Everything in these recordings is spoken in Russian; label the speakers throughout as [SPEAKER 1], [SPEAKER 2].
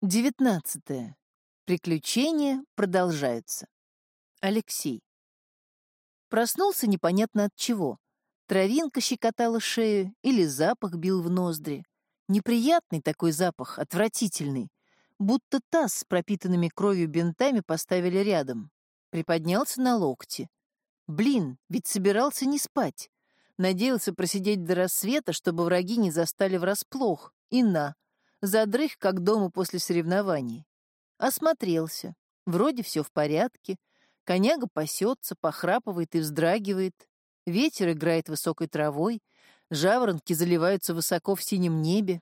[SPEAKER 1] Девятнадцатое. Приключения продолжаются. Алексей. Проснулся непонятно от чего. Травинка щекотала шею или запах бил в ноздри. Неприятный такой запах, отвратительный. Будто таз с пропитанными кровью бинтами поставили рядом. Приподнялся на локте. Блин, ведь собирался не спать. Надеялся просидеть до рассвета, чтобы враги не застали врасплох. И на — задрых, как дома после соревнований. Осмотрелся. Вроде все в порядке. Коняга пасется, похрапывает и вздрагивает. Ветер играет высокой травой. Жаворонки заливаются высоко в синем небе.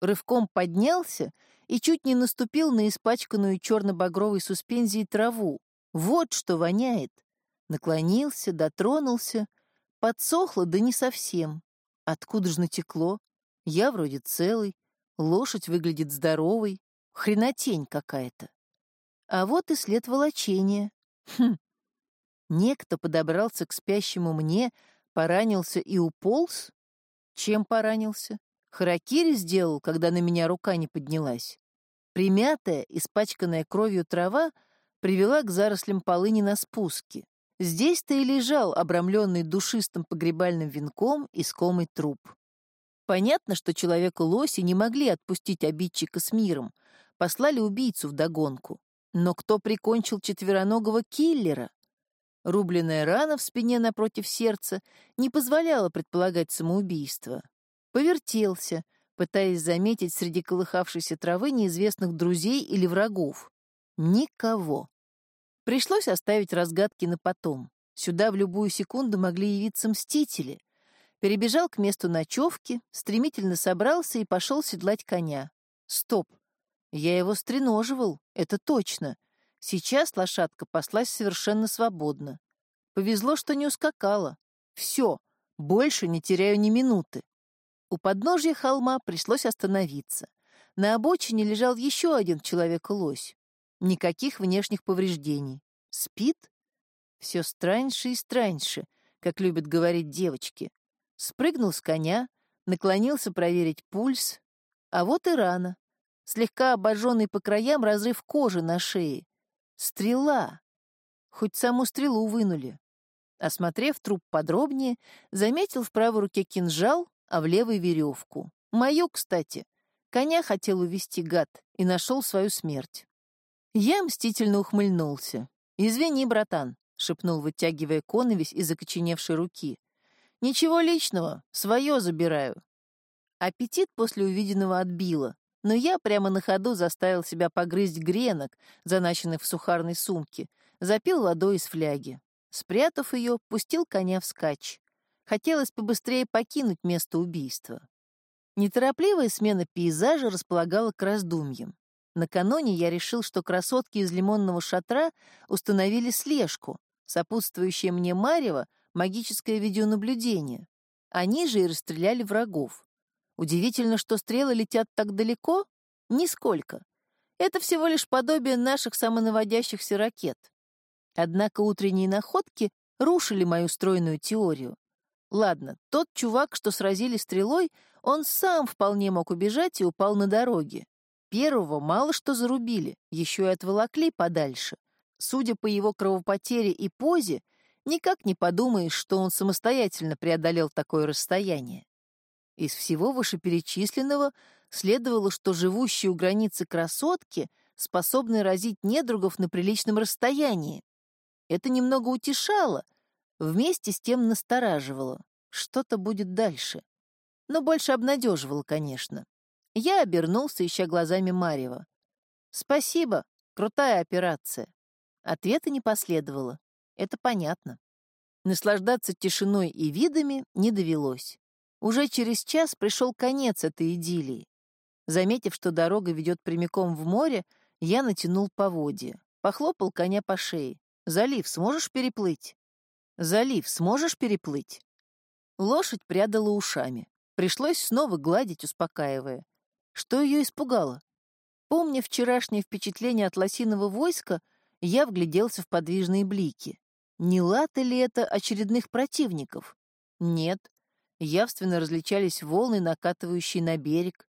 [SPEAKER 1] Рывком поднялся и чуть не наступил на испачканную черно-багровой суспензией траву. Вот что воняет. Наклонился, дотронулся. Подсохло, да не совсем. Откуда же натекло? Я вроде целый. Лошадь выглядит здоровой, хренотень какая-то. А вот и след волочения. Хм. Некто подобрался к спящему мне, поранился и уполз? Чем поранился? Харакири сделал, когда на меня рука не поднялась. Примятая, испачканная кровью трава привела к зарослям полыни на спуске. Здесь-то и лежал обрамленный душистым погребальным венком искомый труп. Понятно, что человеку-лоси не могли отпустить обидчика с миром, послали убийцу вдогонку. Но кто прикончил четвероногого киллера? Рубленная рана в спине напротив сердца не позволяла предполагать самоубийство. Повертелся, пытаясь заметить среди колыхавшейся травы неизвестных друзей или врагов. Никого. Пришлось оставить разгадки на потом. Сюда в любую секунду могли явиться мстители — перебежал к месту ночевки, стремительно собрался и пошел седлать коня. Стоп! Я его стреноживал, это точно. Сейчас лошадка паслась совершенно свободно. Повезло, что не ускакала. Все, больше не теряю ни минуты. У подножья холма пришлось остановиться. На обочине лежал еще один человек-лось. Никаких внешних повреждений. Спит? Все страньше и страньше, как любят говорить девочки. Спрыгнул с коня, наклонился проверить пульс. А вот и рана. Слегка обожженный по краям разрыв кожи на шее. Стрела. Хоть саму стрелу вынули. Осмотрев труп подробнее, заметил в правой руке кинжал, а в левой — веревку. Мою, кстати. Коня хотел увести гад и нашел свою смерть. Я мстительно ухмыльнулся. «Извини, братан», — шепнул, вытягивая коновесь из окоченевшей руки. Ничего личного, свое забираю. Аппетит после увиденного отбило, но я прямо на ходу заставил себя погрызть гренок, заначенных в сухарной сумке, запил водой из фляги. Спрятав ее, пустил коня вскачь. Хотелось побыстрее покинуть место убийства. Неторопливая смена пейзажа располагала к раздумьям. Накануне я решил, что красотки из лимонного шатра установили слежку. Сопутствующая мне Марева магическое видеонаблюдение. Они же и расстреляли врагов. Удивительно, что стрелы летят так далеко? Нисколько. Это всего лишь подобие наших самонаводящихся ракет. Однако утренние находки рушили мою стройную теорию. Ладно, тот чувак, что сразили стрелой, он сам вполне мог убежать и упал на дороге. Первого мало что зарубили, еще и отволокли подальше. Судя по его кровопотере и позе, никак не подумаешь, что он самостоятельно преодолел такое расстояние. Из всего вышеперечисленного следовало, что живущие у границы красотки способны разить недругов на приличном расстоянии. Это немного утешало, вместе с тем настораживало. Что-то будет дальше. Но больше обнадеживало, конечно. Я обернулся, ища глазами Марева. «Спасибо, крутая операция». Ответа не последовало. Это понятно. Наслаждаться тишиной и видами не довелось. Уже через час пришел конец этой идиллии. Заметив, что дорога ведет прямиком в море, я натянул поводья. Похлопал коня по шее. «Залив сможешь переплыть?» «Залив сможешь переплыть?» Лошадь прядала ушами. Пришлось снова гладить, успокаивая. Что ее испугало? Помня вчерашнее впечатление от лосиного войска, я вгляделся в подвижные блики. Не латы ли это очередных противников? Нет. Явственно различались волны, накатывающие на берег.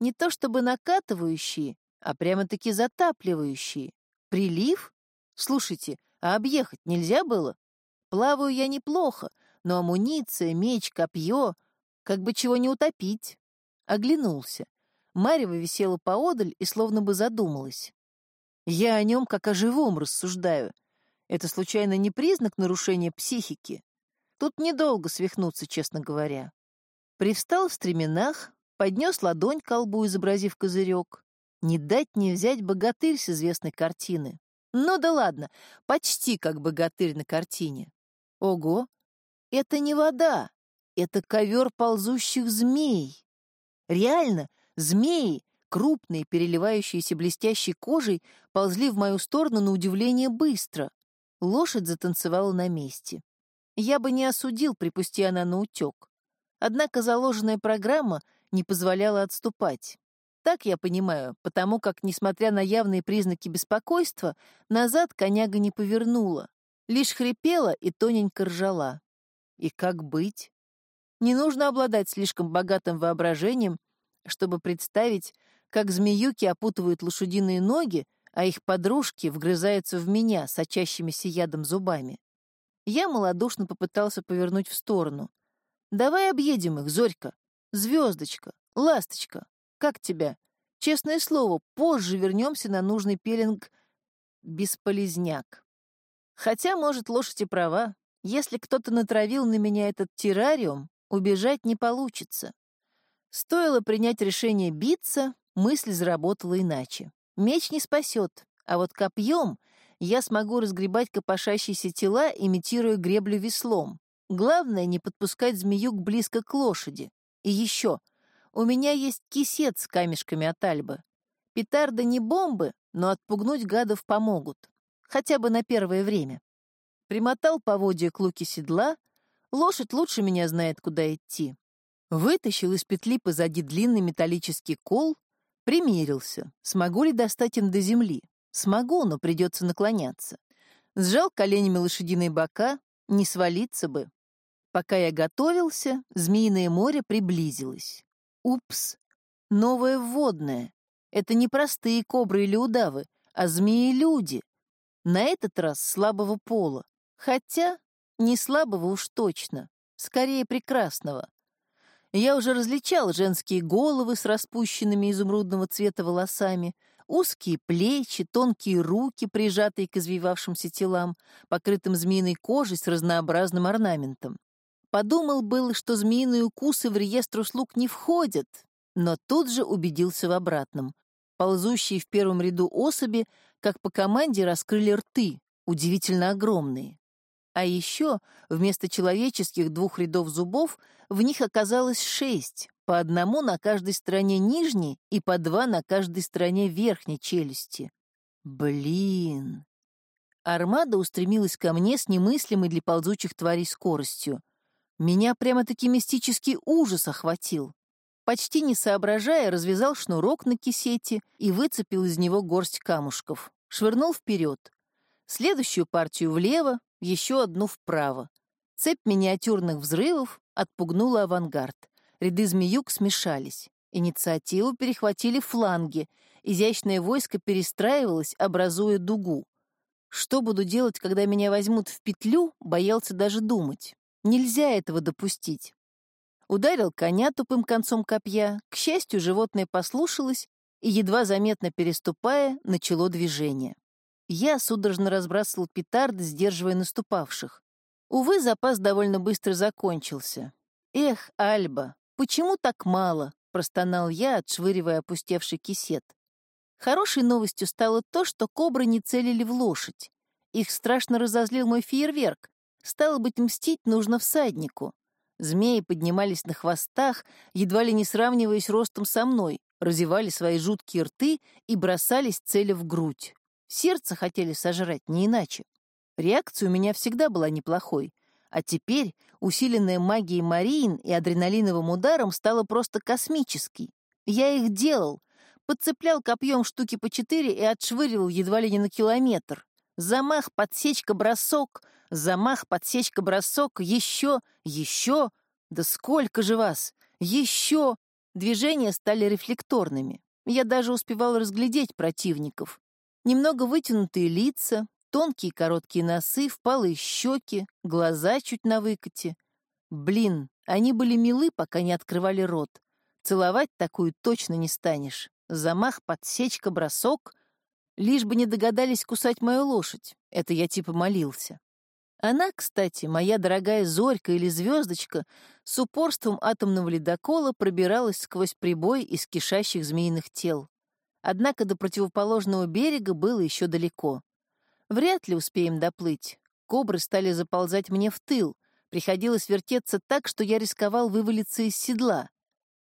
[SPEAKER 1] Не то чтобы накатывающие, а прямо-таки затапливающие. Прилив? Слушайте, а объехать нельзя было? Плаваю я неплохо, но амуниция, меч, копье, как бы чего не утопить. Оглянулся. Марева висела поодаль и словно бы задумалась. Я о нем как о живом рассуждаю. Это, случайно, не признак нарушения психики? Тут недолго свихнуться, честно говоря. Привстал в стременах, поднес ладонь к колбу, изобразив козырек. Не дать не взять богатырь с известной картины. Ну да ладно, почти как богатырь на картине. Ого, это не вода, это ковер ползущих змей. Реально, змеи, крупные, переливающиеся блестящей кожей, ползли в мою сторону на удивление быстро. Лошадь затанцевала на месте. Я бы не осудил, припусти она на утек. Однако заложенная программа не позволяла отступать. Так я понимаю, потому как, несмотря на явные признаки беспокойства, назад коняга не повернула, лишь хрипела и тоненько ржала. И как быть? Не нужно обладать слишком богатым воображением, чтобы представить, как змеюки опутывают лошадиные ноги, а их подружки вгрызаются в меня сочащимися ядом зубами. Я малодушно попытался повернуть в сторону. «Давай объедем их, Зорька. Звездочка, ласточка, как тебя? Честное слово, позже вернемся на нужный пеленг бесполезняк. Хотя, может, лошадь и права. Если кто-то натравил на меня этот террариум, убежать не получится. Стоило принять решение биться, мысль заработала иначе. Меч не спасет, а вот копьем я смогу разгребать копошащиеся тела, имитируя греблю веслом. Главное — не подпускать змеюк близко к лошади. И еще, у меня есть кисет с камешками от Альбы. Петарды не бомбы, но отпугнуть гадов помогут. Хотя бы на первое время. Примотал поводья к луке седла, лошадь лучше меня знает, куда идти. Вытащил из петли позади длинный металлический кол, примерился, смогу ли достать им до земли. Смогу, но придется наклоняться. Сжал коленями лошадиные бока, не свалиться бы. Пока я готовился, Змеиное море приблизилось. Упс, новое вводное. Это не простые кобры или удавы, а змеи-люди. На этот раз слабого пола. Хотя не слабого уж точно, скорее прекрасного. Я уже различал женские головы с распущенными изумрудного цвета волосами, узкие плечи, тонкие руки, прижатые к извивавшимся телам, покрытым змеиной кожей с разнообразным орнаментом. Подумал был, что змеиные укусы в реестр услуг не входят, но тут же убедился в обратном. Ползущие в первом ряду особи, как по команде, раскрыли рты, удивительно огромные. А еще вместо человеческих двух рядов зубов в них оказалось шесть, по одному на каждой стороне нижней и по два на каждой стороне верхней челюсти. Блин! Армада устремилась ко мне с немыслимой для ползучих тварей скоростью. Меня прямо-таки мистический ужас охватил. Почти не соображая, развязал шнурок на кисете и выцепил из него горсть камушков. Швырнул вперед. Следующую партию влево, еще одну вправо. Цепь миниатюрных взрывов отпугнула авангард. Ряды змеюк смешались. Инициативу перехватили фланги. Изящное войско перестраивалось, образуя дугу. Что буду делать, когда меня возьмут в петлю, боялся даже думать. Нельзя этого допустить. Ударил коня тупым концом копья. К счастью, животное послушалось и, едва заметно переступая, начало движение. Я судорожно разбрасывал петарды, сдерживая наступавших. Увы, запас довольно быстро закончился. «Эх, Альба, почему так мало?» — простонал я, отшвыривая опустевший кисет. Хорошей новостью стало то, что кобры не целили в лошадь. Их страшно разозлил мой фейерверк. Стало быть, мстить нужно всаднику. Змеи поднимались на хвостах, едва ли не сравниваясь ростом со мной, разевали свои жуткие рты и бросались цели в грудь. Сердце хотели сожрать, не иначе. Реакция у меня всегда была неплохой. А теперь, усиленная магией Мариин и адреналиновым ударом, стала просто космической. Я их делал. Подцеплял копьем штуки по четыре и отшвыривал едва ли не на километр. Замах, подсечка, бросок. Замах, подсечка, бросок. Еще, еще. Да сколько же вас? Еще. Движения стали рефлекторными. Я даже успевал разглядеть противников. Немного вытянутые лица, тонкие короткие носы, впалые щеки, глаза чуть на выкате. Блин, они были милы, пока не открывали рот. Целовать такую точно не станешь. Замах, подсечка, бросок. Лишь бы не догадались кусать мою лошадь. Это я типа молился. Она, кстати, моя дорогая Зорька или Звездочка, с упорством атомного ледокола пробиралась сквозь прибой из кишащих змеиных тел. Однако до противоположного берега было еще далеко. Вряд ли успеем доплыть. Кобры стали заползать мне в тыл. Приходилось вертеться так, что я рисковал вывалиться из седла.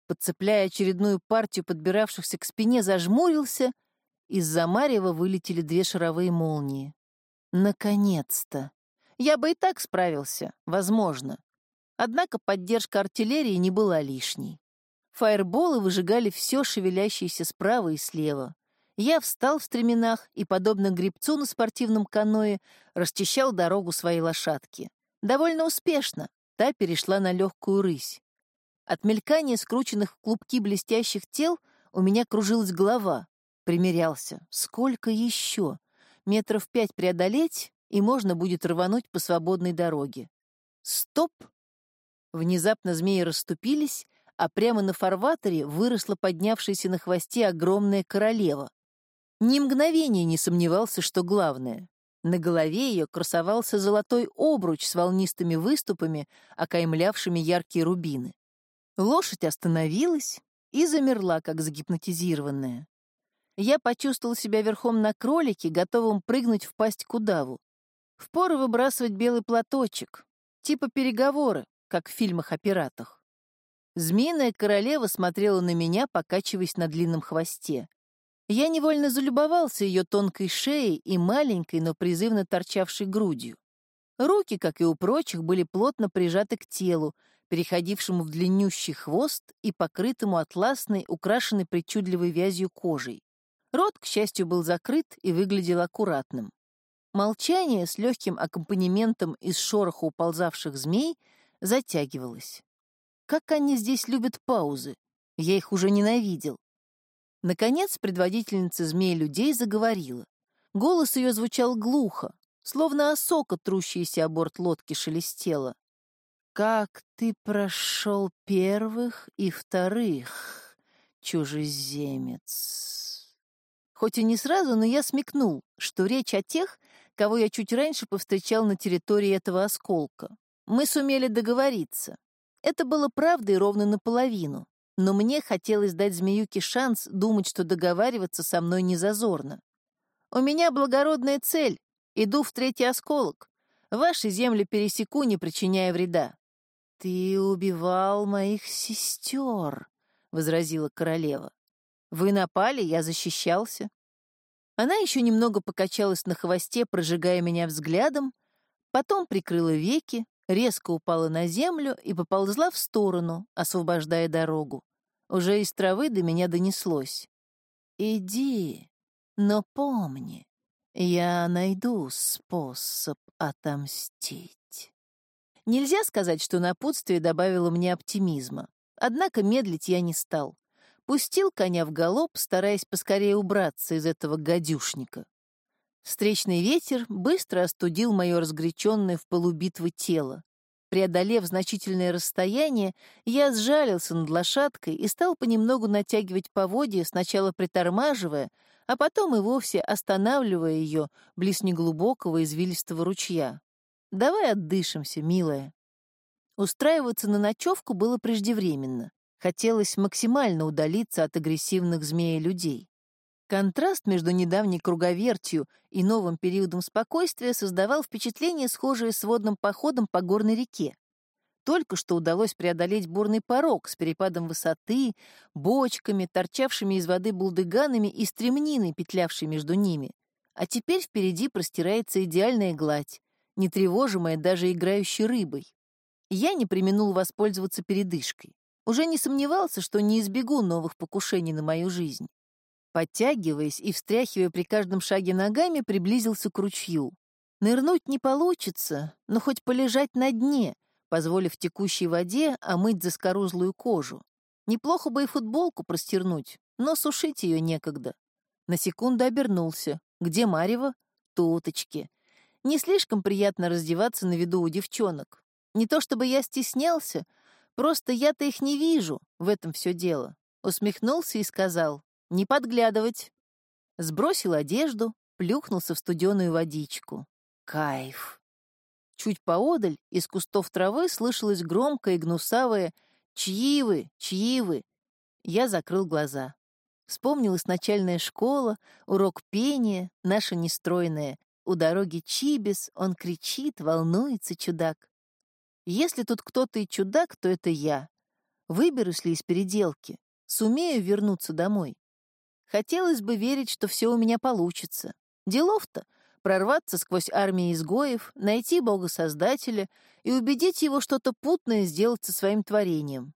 [SPEAKER 1] Подцепляя очередную партию подбиравшихся к спине, зажмурился. Из-за Марева вылетели две шаровые молнии. Наконец-то! Я бы и так справился, возможно. Однако поддержка артиллерии не была лишней. Фаерболы выжигали все шевелящееся справа и слева. Я встал в стременах и, подобно гребцу на спортивном каное, расчищал дорогу своей лошадки. Довольно успешно. Та перешла на легкую рысь. От мелькания скрученных в клубки блестящих тел у меня кружилась голова. Примерялся. Сколько еще? Метров пять преодолеть, и можно будет рвануть по свободной дороге. Стоп! Внезапно змеи расступились, а прямо на фарватере выросла поднявшаяся на хвосте огромная королева. Ни мгновения не сомневался, что главное. На голове ее красовался золотой обруч с волнистыми выступами, окаймлявшими яркие рубины. Лошадь остановилась и замерла, как загипнотизированная. Я почувствовал себя верхом на кролике, готовым прыгнуть в пасть к удаву. Впору выбрасывать белый платочек, типа переговоры, как в фильмах о пиратах. Змеиная королева смотрела на меня, покачиваясь на длинном хвосте. Я невольно залюбовался ее тонкой шеей и маленькой, но призывно торчавшей грудью. Руки, как и у прочих, были плотно прижаты к телу, переходившему в длиннющий хвост и покрытому атласной, украшенной причудливой вязью кожей. Рот, к счастью, был закрыт и выглядел аккуратным. Молчание с легким аккомпанементом из шороха уползавших змей затягивалось. Как они здесь любят паузы. Я их уже ненавидел. Наконец предводительница змей-людей заговорила. Голос ее звучал глухо, словно осока, трущаяся о борт лодки, шелестела. «Как ты прошел первых и вторых, чужеземец?» Хоть и не сразу, но я смекнул, что речь о тех, кого я чуть раньше повстречал на территории этого осколка. Мы сумели договориться. Это было правдой ровно наполовину, но мне хотелось дать змеюке шанс думать, что договариваться со мной не зазорно. У меня благородная цель. Иду в третий осколок. Ваши земли пересеку, не причиняя вреда. «Ты убивал моих сестер», — возразила королева. «Вы напали, я защищался. Она еще немного покачалась на хвосте, прожигая меня взглядом, потом прикрыла веки, резко упала на землю и поползла в сторону, освобождая дорогу. Уже из травы до меня донеслось. «Иди, но помни, я найду способ отомстить». Нельзя сказать, что напутствие добавило мне оптимизма. Однако медлить я не стал пустил коня в галоп, стараясь поскорее убраться из этого гадюшника. Встречный ветер быстро остудил мое разгоряченное в полубитвы тело. Преодолев значительное расстояние, я сжалился над лошадкой и стал понемногу натягивать поводья, сначала притормаживая, а потом и вовсе останавливая ее близ неглубокого извилистого ручья. «Давай отдышимся, милая». Устраиваться на ночевку было преждевременно. Хотелось максимально удалиться от агрессивных змеи-людей. Контраст между недавней круговертью и новым периодом спокойствия создавал впечатление, схожее с водным походом по горной реке. Только что удалось преодолеть бурный порог с перепадом высоты, бочками, торчавшими из воды булдыганами и стремниной, петлявшей между ними. А теперь впереди простирается идеальная гладь, не тревожимая даже играющей рыбой. Я не применул воспользоваться передышкой. Уже не сомневался, что не избегу новых покушений на мою жизнь. Подтягиваясь и встряхивая при каждом шаге ногами, приблизился к ручью. Нырнуть не получится, но хоть полежать на дне, позволив текущей воде омыть заскорузлую кожу. Неплохо бы и футболку простернуть, но сушить ее некогда. На секунду обернулся. Где Марева? Туточки. Не слишком приятно раздеваться на виду у девчонок. Не то чтобы я стеснялся, просто я-то их не вижу, в этом все дело. Усмехнулся и сказал, не подглядывать. Сбросил одежду, плюхнулся в студеную водичку. Кайф. Чуть поодаль из кустов травы слышалось громкое и гнусавое «Чьи вы? Чьи вы?» Я закрыл глаза. Вспомнилась начальная школа, урок пения, наша нестройная. У дороги Чибис он кричит, волнуется чудак. Если тут кто-то и чудак, то это я. Выберусь ли из переделки? Сумею вернуться домой? Хотелось бы верить, что все у меня получится. Делов-то прорваться сквозь армии изгоев, найти Бога-создателя и убедить его что-то путное сделать со своим творением.